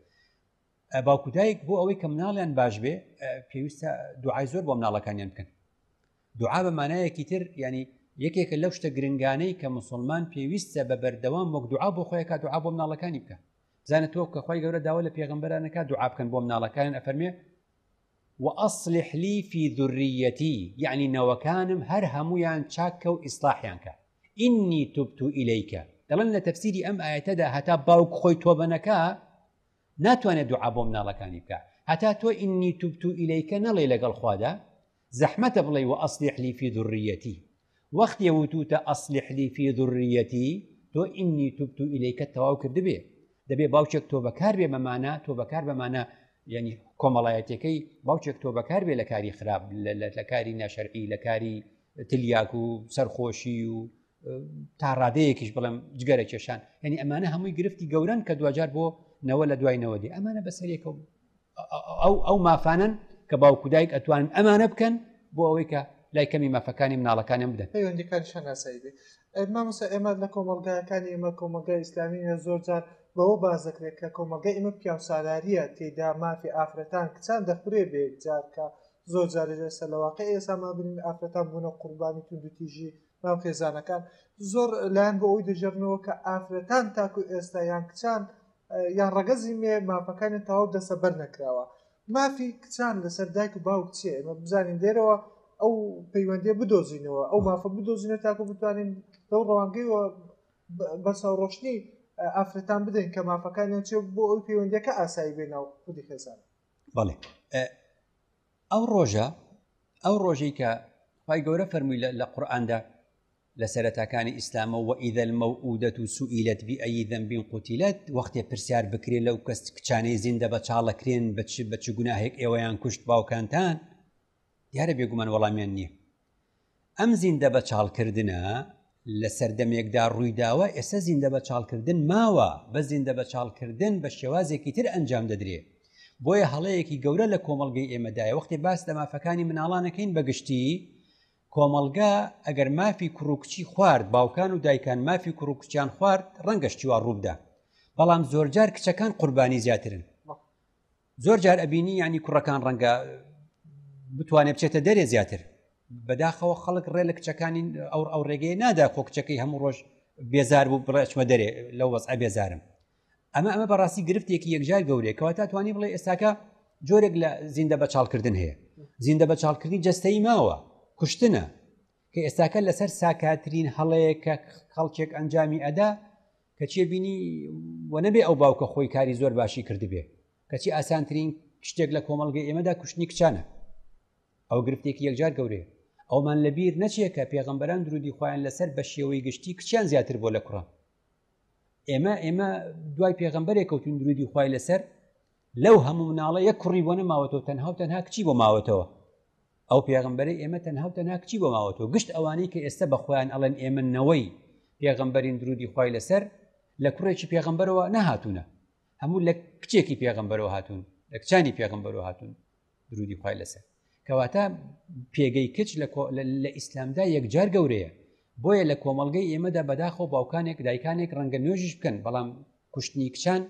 باوکو دایک بۆ ئەوەی کە مناڵیان باش بێ پێویستە دوعای زۆر بۆ مناڵەکانیان بکەن دوعا بە مانایەکی تر ینی یەکێکە لەو شتە گرنگانەی کە مسلمان پێویستە بە بەردەوام وەک دوعا بۆ خۆیەکە دوعا بۆ مناڵەکانی بکە زانە تۆ کە خۆی گەورە داوا لە پێغمبەرانەکە دوعا بکەن بۆ مناڵەکانیان ئەفەرمێ وأصلح لي في ذريتي يعني نەوەکانم هەر هەمویان چاکە و ئیسلاحیانکە إني تبت إليك دەڵێن لە تەفسیری ئەم ئاەتەدا هەتا باوک خۆی تۆبەنەکە ناتوانێ دوعا بۆ مناڵەکانی بکا هەتا تۆ ئینی توبت الیک نەڵێی لەگەڵ خوادا زەحمەتە بڵێی وئەصلح لی فی ذریتی وەختێ وتوتە اصلح لی فی ذریتی تۆ ئینی توبت الیکت تەواو کردبێ دەبێ باوکێک تۆبەکار بێ بە مانا تۆبەکار بە مانا یەنی کۆمەڵایەتیەکەی باوکێک تۆبەکار بێ لە کاری خراپ لە کاری ناشەرعی لە کاری تلیاک و سەرخۆشی و تا ڕادەیەکیش بڵێم جگەرە کێشان یعنی ئەمانە هەمووی گرفتی گەورن کە دوجار بۆ نەوە لە دوای نەوە دی ئەمانە بەسەرێکە ئەو ئەو مافانن کە باوکودایک ئەتوانن ئەمانە بکەن بۆ ئەوەی کە لای کەمی مافەکانی مناڵەکانیان بدە پەیوەندەکان شەناسایی بێت مامۆسا ئێمە لە کۆمەلگاکانی ئێمە کۆمەلگای ئیسلامیە زۆر جار بەوە باز دەکرێت کە کۆمەلگای ئمە پیاوسالاریە تێدا مافی ئافرەتان کچان دەخورێ بێ جارکە زۆر جارێ لەسەر لەواقع ئێساما بنین ئافرەتان بوونە قوربانی توندتیژی ناو خێزانەکان زۆر لایەن بۆ ئەوەی دەژێڕنەوە کە ئافرەتان تاکو ئێستا یان کچان یان ڕەگەزی مێ مافەکانی تەواو دەسە بەر نەکراوە مافی کچان لەسەر دایک و باوک چیە ئێمە بزانین لێرەوە ئەو پەیوەندی بدۆزینەوە ئەو مافە بدۆزینە تاکو بتوانین لەو ڕەوانگەیەوە بەرساو ڕۆشنی ئافرەتان بدەین کە مافەکانیان چێ بۆ ئەو پەیوەندەکە ئاسایی بێناو خودی خێزان بەڵێ ئەو ڕۆژە ئەو ڕۆژەی کە خی گەورە فەرمووی لە قورآاندا لە سەرەتاکانی ئیسلامە و ئیدەل مەودەت و سوئیلت بی ئەی دەمبین قوتیلت وەختێ پرسیار بکرێت لەو کەس کچانەی زیندە بە چاڵەکرێن بەچ بەچ گوناهێک ئێوەیان کوشت باوکانتان دیارە بێگومان وەڵامیان نییە ئەم زیندە بە چاڵکردنە لە سەردەمێکدا ڕوویداوە ئێستا زیندە بە چاڵکردن ماوە بە زیندە بە چاڵکردن بە شێوازێکی تر ئەنجام دەدرێ بۆیە هەڵەیەکی گەورە لە کۆمەلگەی ئێمەدایە وەختی باس لە مافەکانی مناڵانەکەین بەگشتی کۆمەلگا ئەگەر مافی کوڕوکچی خوارد باوکان و دایکان مافی کوڕوکچیان خوارد ڕەنگەشتیوا ڕووبدا بەڵام زۆرجار کچەکان قوربانی زیاترن زۆر جار ئەبینی ینی کوڕەکان ڕەنگە بتوانێت بچێتە دەرێ زیاتر بەداخەوە خەڵک ڕێ لە کچەکانی ئەو ئەو ڕێگەی نادا خۆ کچەکەی هەموو ڕۆژ بێزار بوو بڕێچمە دەرێ لەو وەز ئەبێزارم ئەمە ئەمە بەڕاستی گرفتێکی یەکجار گەورێکەوە تا توانی بڵێ ئێستاکە جۆرێک لە زیندە بە چاڵکردن هەیە زیندە بە چاڵکردنی جستەی ماوە کوشتنە کە ئێستاکە لەسەر ساکاترین هەڵەیە کە خەڵکێک ئەنجامی ئەدا کەچیە بینی و نەبێ ئەو باوکە خۆی کاری زۆر باشی کردبێ کەچی ئاسانترین شتێک لە کۆمەلگە ئێمەدا کوشتنی کچانە ئەو گرفتێکی یەکجار گەورەیە ئەومان لەبیر نەچێت کە پێغمبەران درودی خۆیان لەسەر بە شێوەی گشتی کچیان زیاتر بۆ لە کوڕان ئێمە ئێمە دوای پێغمبەرێک کەوتون درودی خی لەسەر لەو هەموو مناڵە یەک کوڕی بۆ نەماوەتەوە تەنها و تەنها کچی بۆ ماوەتەوە ئەو پێغمبەری ئێمە تەنها و تەنها کچی بۆ ماوەتەوە گشت ئەوانەی کە ئێستا بەخۆیان ئەڵێن ئێمە نەوەی پێغمبەرین درودی خی لەسەر لە کوڕێکی پێغمبەرەوە نەهاتوونە هەموو لە کچێکی پێغمبەرەوە هاتوون لە کچانی پێغمبەرەوە هاتوون درودی خی لەسەر کەواتە پێگەی کچ لە ئیسلامدا یەکجار گەورەیە بۆیە لە کۆمەلگەی ئێمەدا بەداخۆ باوکانێک دایکانێک ڕەنگە نوێژیش بکەن بەڵام کوشتنی کچان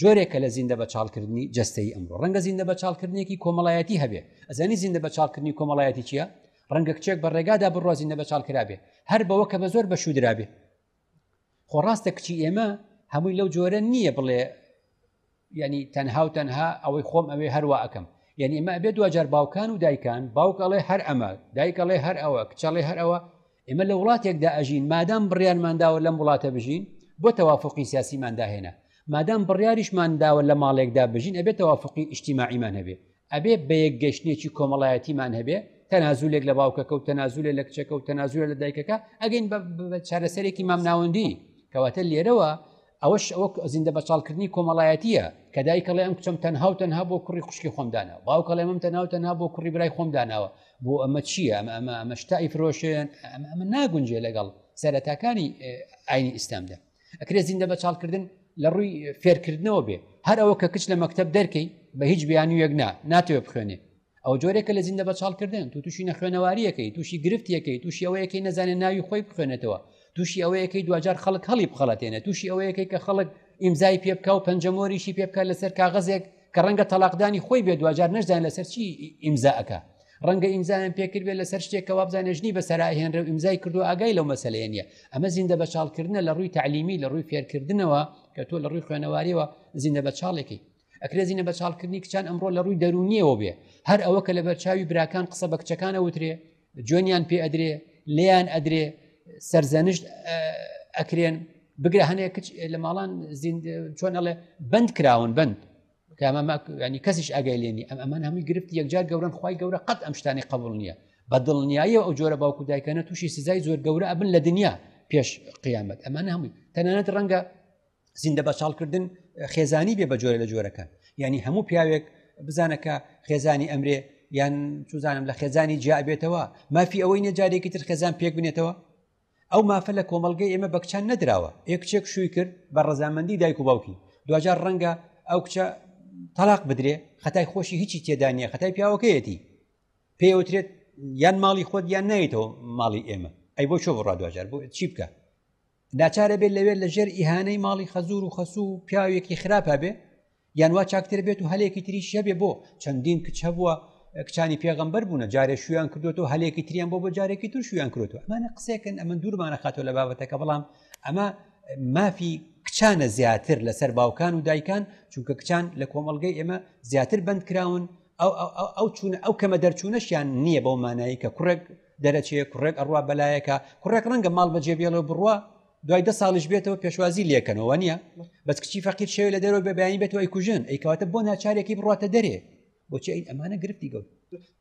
جۆرێکە لە زیندە بە چاڵکردنی جستەی ئەمڕۆ ڕەنگە زیندە بە چاڵکردنێکی کۆمەڵایەتی هەبێ ئەزانی زیندە بە چاڵکردنی کۆمەڵایەتی چییە ڕەنگە کچێک بە ڕێگادا بڕۆ زیندە بە چاڵکرابێ هەر بەوە کە بە زۆر بە شودرابێ خۆ ڕاستە کچی ئێمە هەمووی لەو جۆرە نییە بڵێ ینی تەنها و تەنها ئەوەی خۆم ئەوێ هەروە ئەەکەم یعنی ئمە ئەبێ دوجار باوکان و دایکان باوکڵێ هەر ئەمە دایکڵێ هەر ئەوە کچڵێ هەر ئەوە ئێمە لە وڵاتێکدا ئەژین مادام بڕیارمان داوە لەم وڵاتە بژین بۆ تەوافقی سیاسیمان داهێنا مادام بڕیاریشمان داوە لە ماڵێکدا بژین ئەبێت تەوافقی ئیشتیماعیمان هەبێ ئەبێ بە یەک گەشتێکی کۆمەڵایەتیمان هەبێ تەنازولێک لە باوکەکە و تەنازولێ لە کچەکە و تەنازولە لە دایکەکە ئەگەین بە چارەسەرێکی مامناوەندی کەواتە لێرەوە ئەوەش ئەوە زیندە بەچاڵکردنی کۆمەڵایەتیە کە دایکەڵێ ئەم کچم تەنها و تەنها بۆ کوڕی خوشکی خۆمدانە باوکەڵێ من تەناو تەنها بۆ کوڕی برای خۆمداناوە بۆ ئەمە چییە ئەمە ئەمە ئەمە شتایی فرۆشێن ئەمە ناگونجێ لەگەڵ سەرەتاکانی ئاینی ئیسلامدا ئەکرێ زیندە بەچاڵکردن لە ڕووی فێرکردنەوە بێ هەر ئەوە کە کچ لە مەکتب دەرکەی بە هیچ بیانویەک نا ناتوێ بخوێنێ ئەو جۆرێکە لە زیندە بە چاڵکردن تو تووشی نەخوێنەواریەکەی تووشی گرفتیەکەی تووشی ئەوەیەکەی نەزانێ ناوی خۆی بخوێنێتەوە تووشی ئەوەیەکەی دوجار خەڵک هەڵی بخەڵەتێنە تووشی ئەوەیەکەی کە خەڵک ئیمزای پێ بکە و پەنجەمۆریشی پێ بکە لەسەر کاغەزێک کە ڕەنگە تەلاقدانی خۆی بێ دوجار نەشدان لەسەر چی ئیمزاەکە ڕەنگە ئیمزایان پێکرد بێت لەسەر شتێکە وابزانێژنی بەسەراهێنرە و ئیمزای کردو ئاگای لەو مەسلەیە نیە ئەمە زیندە بە چاڵکردنە لە ڕووی تعلیمی لە ڕووی فێرکردنەوە کە تۆ لە ڕووی خوێنەواریەوە زیندە بە چاڵێکی ئەکرێزینە بە چاڵکردنی کچان ئەمڕۆ لە ڕووی دەرونیەوە بێ هەر ئەوە کە لە بەرچاوی براکان قسە بە کچەکانە وترێ جوێنیان پێ ئەدرێ لیان ئەدرێ سەرزەنشت ئەکرێن بگرە هەنێ کچ لە ماڵان چۆن ئەڵێ بند کراون بند ینی کەسیش ئەگەلێنی ئەم ئەمان هەمووی گرفت یەکجار گەورن خی گەورە قەت ئەم شتانی قبول نییە بە دڵنیایە ئەو جۆرە باوکو دایکەنە تووشی سزای زۆر گەورە ئەبن لە دنیا پێش قیامەت ئەمان هەمووی تەنانەت ڕەنگە زیندە بەچاڵکردن خێزانی بێ بە جۆرە لە جۆرەکان ینی هەموو پیاوێک بزانەکە خێزانی ئەمرێ یان چزانم لە خێزانی جیابێتەوە مافی ئەوەی نەجارێکی تر خێزان پێک بنێتەوە ئەو مافە لە کۆمەلگەی ئێمە بەکچان نەدراوە یەکچێک شووی کرد بە ڕزامەندی دایک و باوکی دوجار ڕەنگە ئەو کچە تەلاق بدرێ خەتای خۆشی هیچی تێدانە خەتای پیاوەکەیەتی پێوترێت یان ماڵی خۆت یان نایتەوە ماڵی ئێمە ئەی بۆ چۆ بڕا دوجار بۆ چی بکە ناچارە بێت لەوێ لە ژێر ئیهانەی ماڵی خەزور و خەسوو و پیاوێکی خراپە بێ یانوا چاکتر بێت و هەلێکی تری شەبێ بۆ چەندین کچ هەبووە کچانی پێغمبەر بوونە جارێ شویان کردوەوە هەلێکی تریان بۆ بۆ جارێکی تر شویان کردوەوە ئەمانە قسێکن ئەمە دوورمانە خاتۆ لە بابەتەکە بەڵام ئەمە مافی کچانە زیاتر لەسەر باوکان و دایکان چونکە کچان لە کۆمەلگەی ئێمە زیاتر بند کراون ئەو چوونە ئەو کەمە دەرچوونەشیان نییە بەو مانایی کە کوڕێک دەرەچێ کوڕێک ئەڕوا بەلایەکە کوڕێک ڕەنگە ماڵ بەجێ بێڵەوە بڕە دوای دە ساڵیش بێتەوە پێشوازی لەکەنەوە نییە بەس کچی فەقیر شێوێ لە دەرەوە بەبیانی بێتەوە ئەیکوژن ئەیکاتە بۆ ناچارێکی بڕاتە دەرێ بۆچی ئەین ئەمانە گرفتی گەوت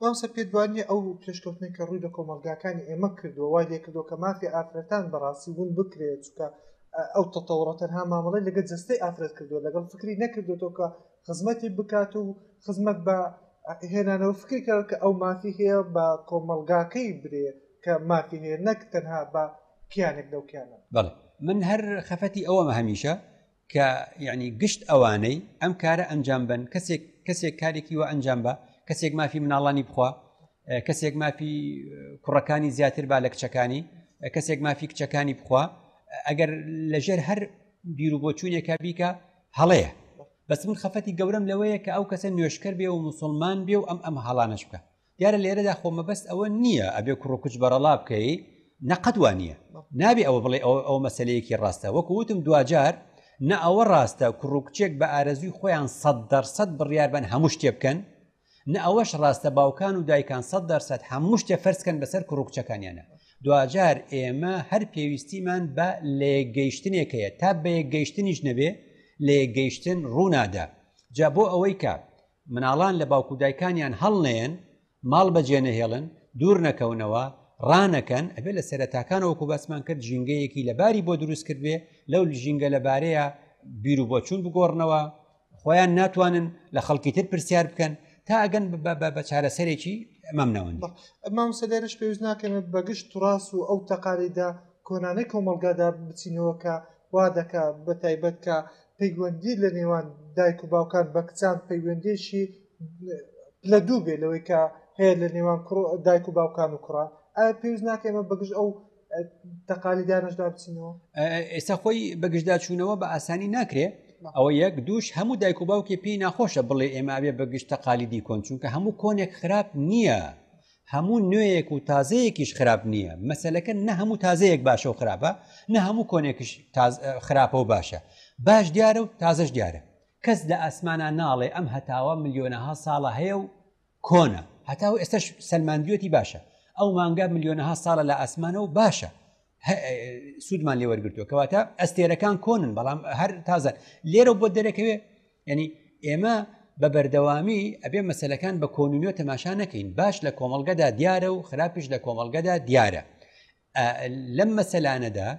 باسە پێدوانی ئەو پێشکەوتنی کە ڕووی لە کۆمەلگاکانی ئێمە کردووە وای لێ کردو کە مافی ئافرەتان بەڕاستی بوون بکرێت چکە ئەو تەتەوڕە تەنها مامەڵی لەگە جستەی ئافرەت کردووە لەگەڵ فکری نەکردوێتەوە کە خزمەتی بکات و خزمەت بە هێنانەوە فکری کە کە ئەو مافی هەیە بە کۆمەلگاکەی برێ کە مافی هەیە نەک تەنها بە کیانێک لەو کیانە بەڵێ من هەر خەفەتی ئەوەمە هەمیشە کە یعنی گشت ئەوانەی ئەم کارە ئەنجام بن کەسێک کەسێک کارێکی وە ئەنجام بە کەسێک مافی مناڵانی بخوا کەسێک مافی کوڕەکانی زیاتر با لە کچەکانی کەسێک مافی کچەکانی بخوا ئەگەر لەژێر هەر بیرو بۆچوونێکە بیکە هەڵەیە بەس من خەفەتی گەورەم لەوەیە کە ئەو کەسە نوێشکەر بێ و مسلمان بێ و ئەم ئەم هەڵانەش بکە دیارە لێرەدا خۆ مەبەست ئەوە نییە ئەبێ کوڕ و کوچ بەڕەڵا بکەی نەقەت وان نییە نابێ ئەوە بڵێ ئەو ئەو مەسلەیەکی ڕاستە وەکو وتم دواجار نە ئەوە ڕاستە کوڕ و کچێک بە ئارەزوی خۆیان سەد دەرسەد بڕیار بن هەموو شتێ بکەن نە ئەوەش ڕاستە باوکان و دایکان سەد دەر سەد هەموو شتێ فەرزکەن بەسەر کوڕکچەکانیانە دواجار ئێمە هەر پێویستیمان بە لە یەکگەیشتنێک هەیە تا بە یەکگەیشتنیش نەبێ لە یەکگەیشتن ڕوونادا جا بۆ ئەوەی کە مناڵان لە باوکو دایکانیان هەڵنێن ماڵ بەجێنەهێڵن دوور نەکەونەوە ڕانەکەن ئەبێ لە سەرەتاکان وەکو باسمان کرد ژینگەیەکی لەباری بۆ دروست کردێ لەو ژینگە لەبارەیە بیرو بۆچون بگۆڕنەوە خۆیان ناتوانن لە خەڵکی تر پرسیار بکەن تا ئەگەن بە چارەسەرێکی ئەمام ناوەند ئەمام سەدارش پێویست ناکەن بەگشت تڕاس و ئەو تەقاریدا کۆنانەی کۆمەلگادا بچینەوە کە وا دەکا بە تایبەت کە پەیوەندی لە نێوان دایک و باوکان بە کچان پەیوەندێکی لە دوو بێ لەوەی کە هەیە لە نێوان دایک و باوکان و کوڕان ئایا پێویست ناکەمە بەگشت ئەو تەقالی دانشدا بچنەوە ئێستا خۆی بەگشتدا چوونەوە بە ئاسانی ناکرێ ئەوە یەک دوش هەموو دایک و باوکێ پێی ناخۆشە بڵێ ئێماێ بەگشت تەقالی دیکۆن چونکە هەموو کۆنێک خراپ نییە هەموو نوێیەک و تازەیەکیش خراپ نییە مەسلەکە نە هەموو تازەیەک باشە و خراپە نە هەموو کۆنێکش خراپە و باشە باش دیارە و تازەش دیارە کەس لە ئاسمانە ناڵێ ئەم هەتاوە ملیۆنەها ساڵە هەیە و کۆنە هەتاو ئێستش سەلماندوێتی باشە ئەو مانگە ملیۆنەها ساڵە لە ئاسمانە و باشە سوودمان لێ وەرگتووە کەواتە ئەستێرەکان کۆنن بەڵام هەر تازە لێرە بۆ دەرەکەوێ ینی ئێمە بە بەردەوامی ئەبێ مەسلەکان بە کۆنیۆ تەماشا نەکەین باش لە کۆمەلگەدا دیارە و خراپیش لە کۆمەلگەدا دیارە لەم مەسەلانەدا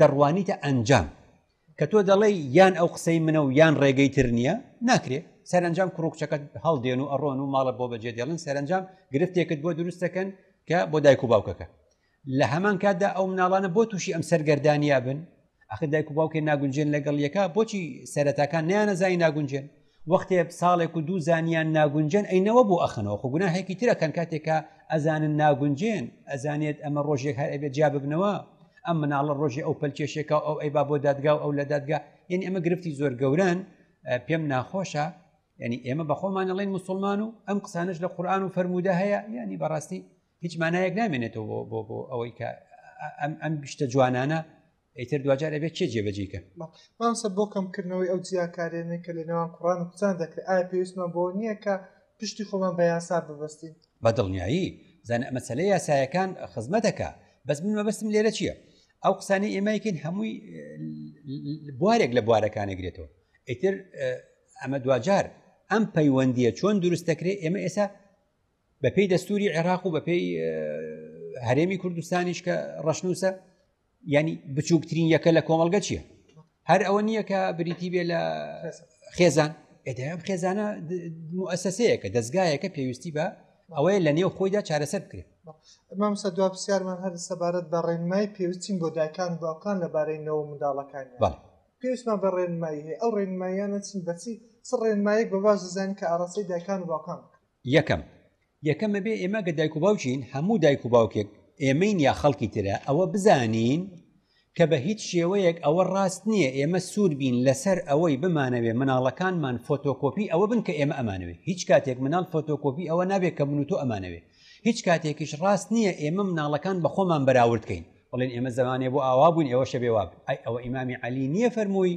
دەڕوانیتە ئەنجام کە تۆ دەڵێ یان ئەو قسەی منە و یان ڕێگەی تر نییە ناکرێ سەرنجام کوڕکچەکە هەڵدێن و ئەڕۆن و ماڵە بۆ بەجێ دێڵن سەرنجام گرفتێکت بۆ دروستەکەن کە بۆ دایک و باوکەکە لە هەمان کاتدا ئەو مناڵانە بۆ تووشی ئەم سەرگەردانیا بن ئەخر دایک و باوکێ ناگونجێن لەگەڵ یەکە بۆچی سەرەتاکان نیانەزای ناگونجێن وەختێ ساڵێک و دوو زانیان ناگونجێن ئەینەوە بۆ ئەخنەوە خۆ گوناهێکی ترەکەن کاتێکە ئەزانن ناگونجێن ئەزانێت ئەمە ڕۆژێک هەر ئەبێت جیا ببنەوە ئەم مناڵە ڕۆژی ئەو پەلکێشێکە ئەو ئەی با بۆ دادگا و ئەو لە دادگا یعنی ئەمە گرفتی زۆر گەوران پێم ناخۆشە ینی ئێمە بەخۆمانەڵێن مسلمان و ئەم قسانش لە قورآان و فرەرمودا هەیە ینی بەڕاستی هیچ مانایەک نامێنێتەوە بۆ بۆ بۆ ئەوەی کە ئەم ئەم شتە جوانانە ئەیتر دوجار ئەبێت چێ جێبەجیکە مامسە بۆ کەمکردنەوەی ئەو جیاکارێنێ کە لە نێوان کوڕان و کوچان دەکرێت ئایا پێویستمان بۆ نییە کە پشتی خۆمان بە یاسا ببستین بە دڵنیایی زانە مەسلە یاسایەکان خزمەتەکە بەس من مەبستم لێرە چییە؟ ئەو قسانی ئێمایکن هەمووی بوارێک لە بوارەکانەگرێتەوە ئیتر ئەمە دواجار ئەم پەیوەندیە چۆن دروست دەکرێت ئێمە ئێستا بە پێی دەستوری عێراق و بە پێی هەرێمی کوردستانیش کە ڕەشنووسە ینی بچووکترین یەکە لە کۆمەلگە چییە هەر ئەوە نییە کە بریتی بێ لە خێزان ئێدام خێزانە موسسەیەکە دەستگایەکە پێویستی بە ئەوەیە لە نێو خۆیدا چارەسەر بکرێت مامسە دو پرسیارمان هەر سەبارەت بە ڕێنمای پێویستین بۆ دایکان باوکان لەبارەی نەوە منداڵەکان پێویستمان بە ڕێنمایی هەیە ئەو ڕێنمایانە چین بەچی چ ڕێنمایەک بە باز زانین کە ئاراسی دایکان و باوکان بکرێت یەکەم، یەکەمە بێ ئێمە گە دایک و باوکین هەموو دایک و باوکێک ئێمەین یا خەڵکی ترە ئەوە بزانین کە بە هیچ شێوەیەک ئەوە ڕاست نییە ئێمە سوور بین لەسەر ئەوەی بمانەوێ مناڵەکانمان فۆتۆکۆپی ئەوە بن کە ئێمە ئەمانەوێ هیچ کاتێک مناڵ فۆتۆکۆپی ئەوە نابێت کە من و تۆ ئەمانەوێ هیچ کاتێکیش ڕاست نییە ئێمە مناڵەکان بە خۆمان بەراوردکەین بڵێن ئێمە زمانێ بۆ ئاوا بووین ئێوە شەبێ واب ئەی ئەوە ئیمامی علی نییە فەرمووی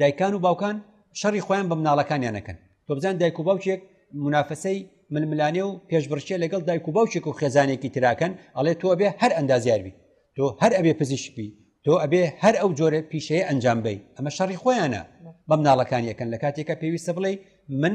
دایکان و باوکان شەڕی خۆیان بە مناڵەکانیان نەکەن تۆ بزان دایک و باوکێک منافەسەی ململانێ و پێشبڕچێ لەگەڵ دایک و باوکێک و خێزانێکی تراکەن ئەڵێ تۆ بێ هەر ئەندازیاربی تۆ هەر ئەبێ پزیشکبی تۆ ئەبێ هەر ئەو جۆرە پیشەیە ئەنجام بی ئەمە شەڕی خۆیانە بە مناڵەکان یەکەن لە کاتێکە پێویستە بڵێ من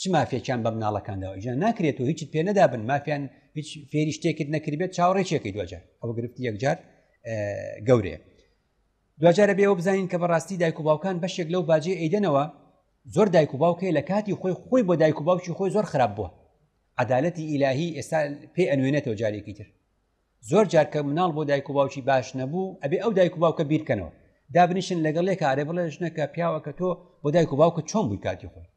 چ مافێکیان بە مناڵەکاندا ئەجا ناکرێت و هیچت پێ نەدابن مافیان هیچ فێری شتێکت نەکردبێت چاوەڕێکێکی دوجار ئەوە گرفتی یەکجار گەورێ دوجارە بێەوە بزانین کە بەڕاستی دایک و باوکان بەشێک لەو باجێ ئەیدەنەوە زۆر دایک و باوکێ لە کاتی خۆی خۆی بۆ دایک و باوکی خۆی زۆر خراپ بووە عدالەتی ئیلاهی ئێستا پێ ئەنوێنێتەوە جارێکی تر زۆر جار کە مناڵ بۆ دایک و باوکی باش نەبوو ئەبێ ئەو دایک و باوکە بیرکەنەوە دابنیشن لەگەڵ لێکارێ بڵێ ژنەکە پیاوەکە تۆ بۆ دایک و باوکە چۆن بووی کاتی خۆی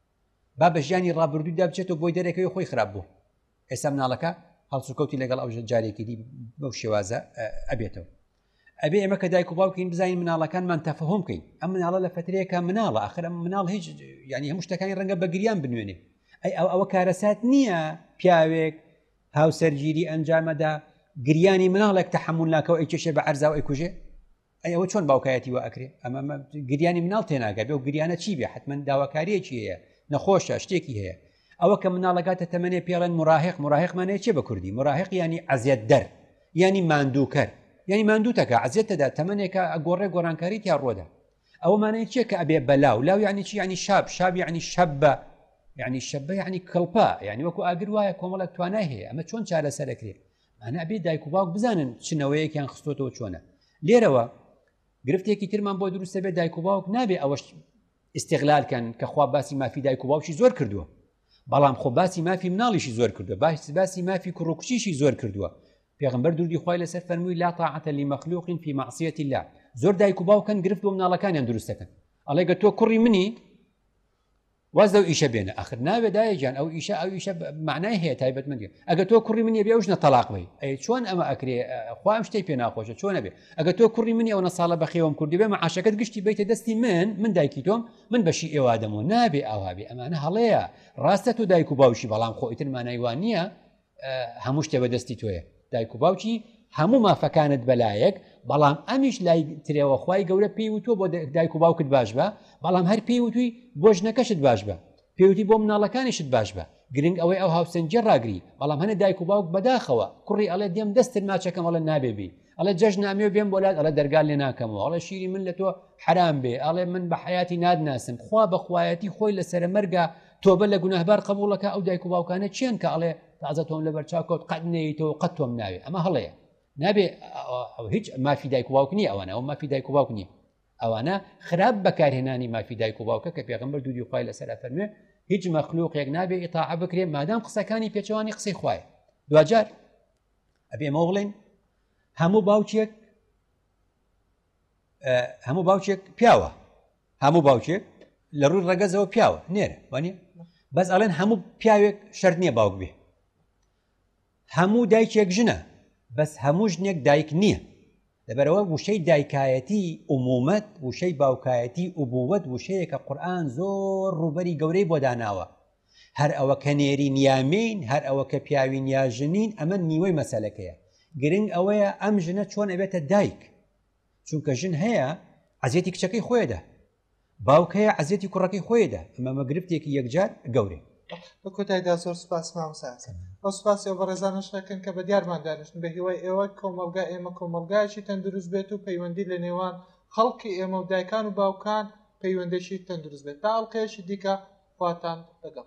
با بە ژیانی ڕابردوودا بچێتەوە بۆی دەرەکەوی خۆی خراپ بوو ئێستا مناڵەکە هەڵسوکەوتی لەگەڵ ئەو جارێکی دی بەو شێوازە ئەبێتەوە ئەبێ ئێمە کە دایک و باوکین بزانین مناڵەکانمان تەفهم بکەین ئەم مناڵە لە فترەیەەکە مناڵە ئەخر ئەم مناڵ هیچ ینی هەموو شتەکانی ڕەنگە بەگریان بنوێنێ ئەی ئەو ئەوە کارەسات نییە پیاوێک هاوسەرگیری ئەنجامەدا گریانی مناڵێک تەحمل ناکەەوە ئەی کێشێ بە ئەرزاوە ئەی کوژێ ئەی ئەوە چۆن باوکایەتی وە ئەکرێ ئەمە گریانی مناڵ تێناگەبێ و گریانە چی بێ حتمما داواکاریەکی هەیە نەخۆشە شتێکی هەیە ئەوە کە مناڵەکاتە تەمەێ پێڵێن مراهق مراهقمانەیە چێ بە کوردی مراهق ینی عزیەت دەر ینی ماندووکەر ینی ماندووتەکە عزیەتەدا تەمەێکە گۆڕێ گۆرانکاری یا ڕۆدا ئەومانەیە چیە کە ئەبێ بەلاو لاو ینی چی ینی شاب شاب ینی شەب بە ینی شەبە ینی کڵپە ینی وەکو ئاگر وایە کۆمەڵێک توانای هەیە ئەمە چۆن چارەسەرەکرێت ئەنابێ دایک و باوک بزانن چ نەوەیەکیان خستۆتەوە چۆنە لێرەوە گرفتێکی ترمان بۆ دروستە بێ دایک و باوک نابێ ئەوەش ئیسیغلالکەن کە خوا باسی مافی دایک و باوکی زۆر کردووە بەڵام خۆ باسی مافی مناڵیشی زۆر کردو باش باسی مافی کوڕکوچیشی زۆر کردووە پێغمبەر دوودی خخوای لەسەر فەرمووی لا تاعاتە لی مەخلوقین فی معسیەتی لا زۆر دایک و باوکەن گرفت بۆ مناڵەکانیان دروستەکەن ئەڵێگە تۆ کوڕی منی واز لەو ئیشە بێنە ئەخر ناوێ دایە گیان ئەو ئیشە ئەو ئیشە معنای هەیە تایبەت من ئەگە تۆ کوڕی منی بێ ژنە تەلاق بی ئەی چۆن ئەمە ئەکرێ خوام شتی پێ ناخۆشە چۆنە بێ ئەگە تۆ کوڕی منی ئەوە ساڵە بەخێوم کردی بێ معاشەکەت گشتی بیتە دەستی من من دایکی تۆم من بەشی ئێوادەمەوە نابێ ئاوابێ ئەمانە هەڵەیە ڕاستە تۆ دایک و باوشی بەڵام خۆیتر مانایوان نییە هەموو شتێ بە دەستی تۆیە دایک و باوکی هەموو مافەکانت بەلایەک بەڵام ئەمیش لای ترەوە خی گەورە پێی وتوە بۆ دایک و باوکت باش بە بەڵام هەر پێی وتوی بۆ ژنەکەشت باش بە پێوتی بۆ مناڵەکانیشت باش بە گرنگ ئەوەی ئەو هاوسەنجە ڕاگری بەڵام هەنە دایک و باوک بەداخەوە کوڕی ئەڵێ دێم دەستن ماچەکەم ئەڵە نابێبی ئەڵە جەژ نامێ بێم بۆلات ئەڵە دەرگال لێ ناکەمەوە ئەڵە شیری من لە تۆ حرام بێ ئەڵێ من بە حیاتی نادناسم خوا بەخوایەتی خۆی لە سەرمەرگە تۆبە لە گوناهبار قبولەکە ئەو دایک و باوکانە چێن کە ئەڵێ تازە تۆم لە بەرچاو کەوت قەت نەیتەوە قەت تۆم ناوێ ئەمە هەڵەیە نابێ هیچ مافی دایک و باوکنی ئەوانە ئەو مافی دایک و باوکنی ئەوانە خراپ بەکارهێنانی مافی دایک و باوکە کە پێغمبەر دوودی خخوای لەسەر فەرمێ هیچ مەخلوقێک نابێ ئیتاع بکرێ مادام قسەکانی پێچوانی قسەی خوای دوجار ئەبێ مەوڵێن هەموو باوکێک هەموو باوکێک پیاوە هەموو باوکێک لە ڕووی ڕەگەزەوە پیاوە نێرە وانە بەس ئەڵێن هەموو پیاوێک شەر نییە باوک بێ هەموو دایکێک ژنە بەس هەموو ژنێک دایک نییە لەبەرەوە وشەی دایکایەتی عمومەت وشەی باوکایەتی عبووەت وشەیەکە قورآن زۆر ڕوبەری گەورەی بۆ داناوە هەر ئەوە کە نێری نیامین هەر ئەوە کە پیاوی نیاژنین ئەمە نیوەی مەسلەکەیە گرنگ ئەوەیە ئەم ژنە چۆن ئەبێتە دایک چونکە ژن هەیە عزیەتی کچەکەی خۆێدە باوک هەیە عزیەتی کوڕەکەی خۆێدە ئەمە مەگرفتێکی یەکجار گەورەی بە کۆتایدا زۆر سپاس مامساسە بە سپاسی و بەڕێزانشەکەن کە بە دیارمان دانیشتن بە هیوای ئێوە کۆمەلگا ئێمە کۆمەلگایکی تەندروست بێت و پەیوەندی لە نێوان خەڵکی ئێمە و دایکان و باوکان پەیوەندێکی تەندروست بێت تا ئەڵلقەیەکی دیکە خواتان لەگەڵ